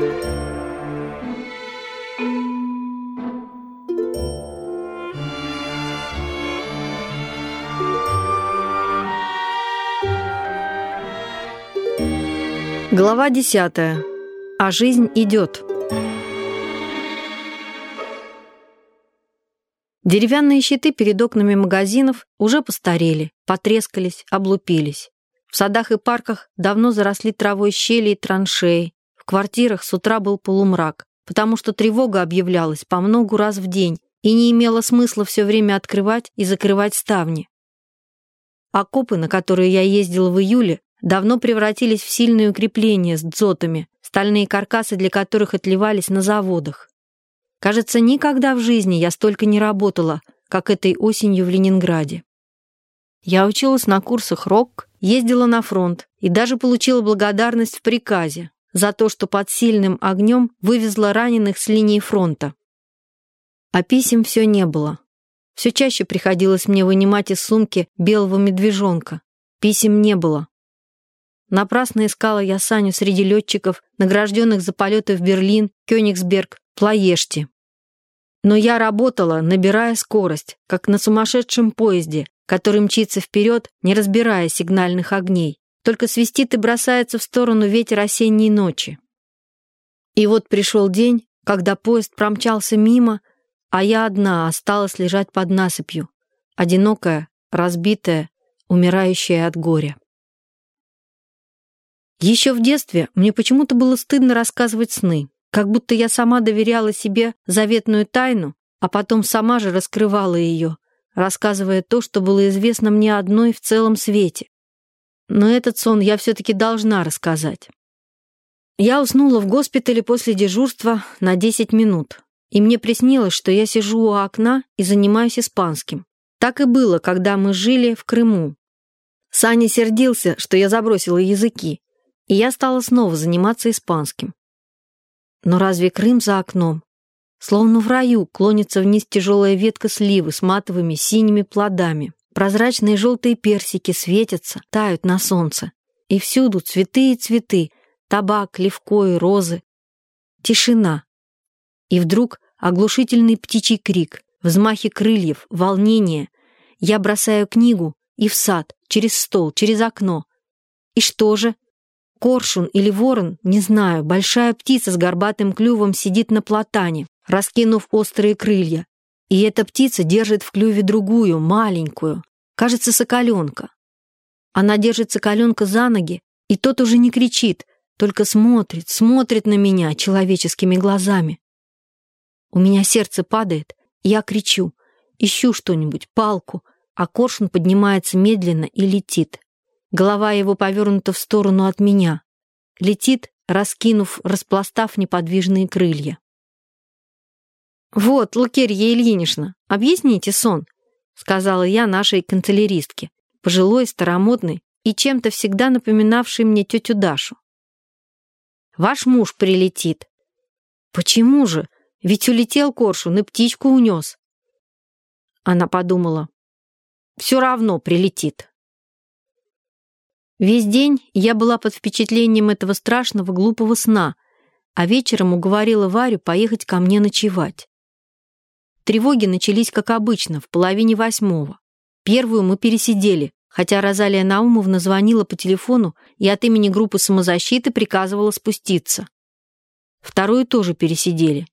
Глава 10. А жизнь идет. Деревянные щиты перед окнами магазинов уже постарели, потрескались, облупились. В садах и парках давно заросли травой щели и траншеи. В квартирах с утра был полумрак, потому что тревога объявлялась по многу раз в день и не имело смысла все время открывать и закрывать ставни. Окопы, на которые я ездил в июле, давно превратились в сильные укрепления с дзотами, стальные каркасы для которых отливались на заводах. Кажется, никогда в жизни я столько не работала, как этой осенью в Ленинграде. Я училась на курсах РОК, ездила на фронт и даже получила благодарность в приказе за то, что под сильным огнем вывезла раненых с линии фронта. А писем все не было. Все чаще приходилось мне вынимать из сумки белого медвежонка. Писем не было. Напрасно искала я Саню среди летчиков, награжденных за полеты в Берлин, Кёнигсберг, Плоешти. Но я работала, набирая скорость, как на сумасшедшем поезде, который мчится вперед, не разбирая сигнальных огней. Только свистит и бросается в сторону ветер осенней ночи. И вот пришел день, когда поезд промчался мимо, а я одна осталась лежать под насыпью, одинокая, разбитая, умирающая от горя. Еще в детстве мне почему-то было стыдно рассказывать сны, как будто я сама доверяла себе заветную тайну, а потом сама же раскрывала ее, рассказывая то, что было известно мне одной в целом свете. Но этот сон я все-таки должна рассказать. Я уснула в госпитале после дежурства на 10 минут, и мне приснилось, что я сижу у окна и занимаюсь испанским. Так и было, когда мы жили в Крыму. Саня сердился, что я забросила языки, и я стала снова заниматься испанским. Но разве Крым за окном? Словно в раю клонится вниз тяжелая ветка сливы с матовыми синими плодами. Прозрачные желтые персики светятся, тают на солнце. И всюду цветы и цветы, табак, левко и розы. Тишина. И вдруг оглушительный птичий крик, взмахи крыльев, волнение. Я бросаю книгу и в сад, через стол, через окно. И что же? Коршун или ворон, не знаю, большая птица с горбатым клювом сидит на платане, раскинув острые крылья. И эта птица держит в клюве другую, маленькую, кажется, соколенка. Она держит соколенка за ноги, и тот уже не кричит, только смотрит, смотрит на меня человеческими глазами. У меня сердце падает, я кричу, ищу что-нибудь, палку, а коршун поднимается медленно и летит. Голова его повернута в сторону от меня. Летит, раскинув, распластав неподвижные крылья. «Вот, Лукерья Ильинична, объясните сон», — сказала я нашей канцеляристке, пожилой, старомодной и чем-то всегда напоминавшей мне тетю Дашу. «Ваш муж прилетит». «Почему же? Ведь улетел коршун и птичку унес». Она подумала. «Все равно прилетит». Весь день я была под впечатлением этого страшного глупого сна, а вечером уговорила Варю поехать ко мне ночевать. Тревоги начались, как обычно, в половине восьмого. Первую мы пересидели, хотя Розалия Наумовна звонила по телефону и от имени группы самозащиты приказывала спуститься. Вторую тоже пересидели.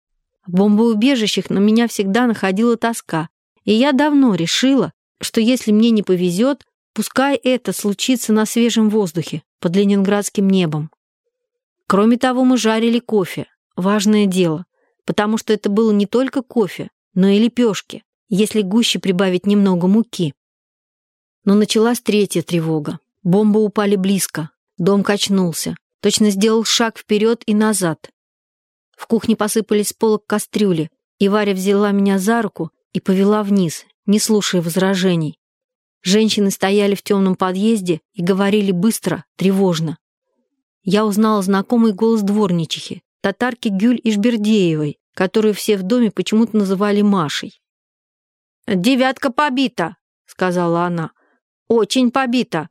В бомбоубежищах на меня всегда находила тоска, и я давно решила, что если мне не повезет, Пускай это случится на свежем воздухе, под ленинградским небом. Кроме того, мы жарили кофе. Важное дело, потому что это было не только кофе, но и лепешки, если гуще прибавить немного муки. Но началась третья тревога. Бомбы упали близко. Дом качнулся. Точно сделал шаг вперед и назад. В кухне посыпались полок кастрюли, и Варя взяла меня за руку и повела вниз, не слушая возражений. Женщины стояли в темном подъезде и говорили быстро, тревожно. Я узнала знакомый голос дворничихи, татарки Гюль Ишбердеевой, которую все в доме почему-то называли Машей. «Девятка побита», — сказала она. «Очень побита.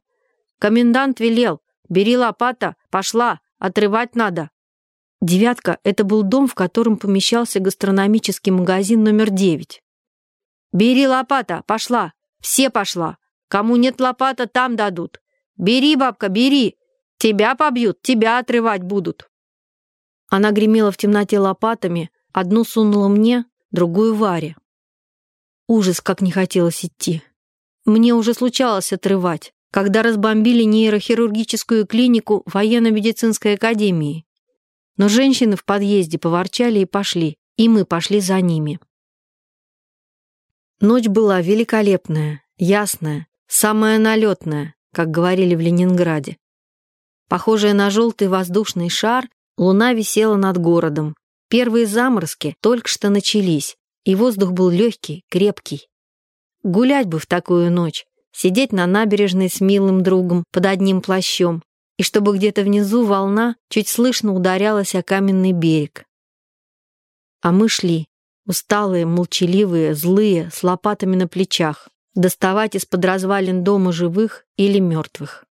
Комендант велел. Бери лопата, пошла, отрывать надо». Девятка — это был дом, в котором помещался гастрономический магазин номер девять. «Бери лопата, пошла! Все пошла! Кому нет лопата, там дадут! Бери, бабка, бери! Тебя побьют, тебя отрывать будут!» Она гремела в темноте лопатами, одну сунула мне, другую Варе. Ужас, как не хотелось идти. Мне уже случалось отрывать, когда разбомбили нейрохирургическую клинику военно-медицинской академии. Но женщины в подъезде поворчали и пошли, и мы пошли за ними. Ночь была великолепная, ясная, самая налетная, как говорили в Ленинграде. Похожая на желтый воздушный шар, луна висела над городом. Первые заморозки только что начались, и воздух был легкий, крепкий. Гулять бы в такую ночь, сидеть на набережной с милым другом под одним плащом, и чтобы где-то внизу волна чуть слышно ударялась о каменный берег. А мы шли, усталые, молчаливые, злые, с лопатами на плечах, доставать из-под развалин дома живых или мертвых.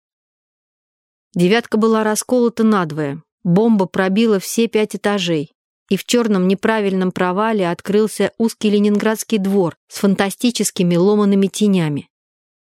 Девятка была расколота надвое, бомба пробила все пять этажей, и в черном неправильном провале открылся узкий ленинградский двор с фантастическими ломаными тенями.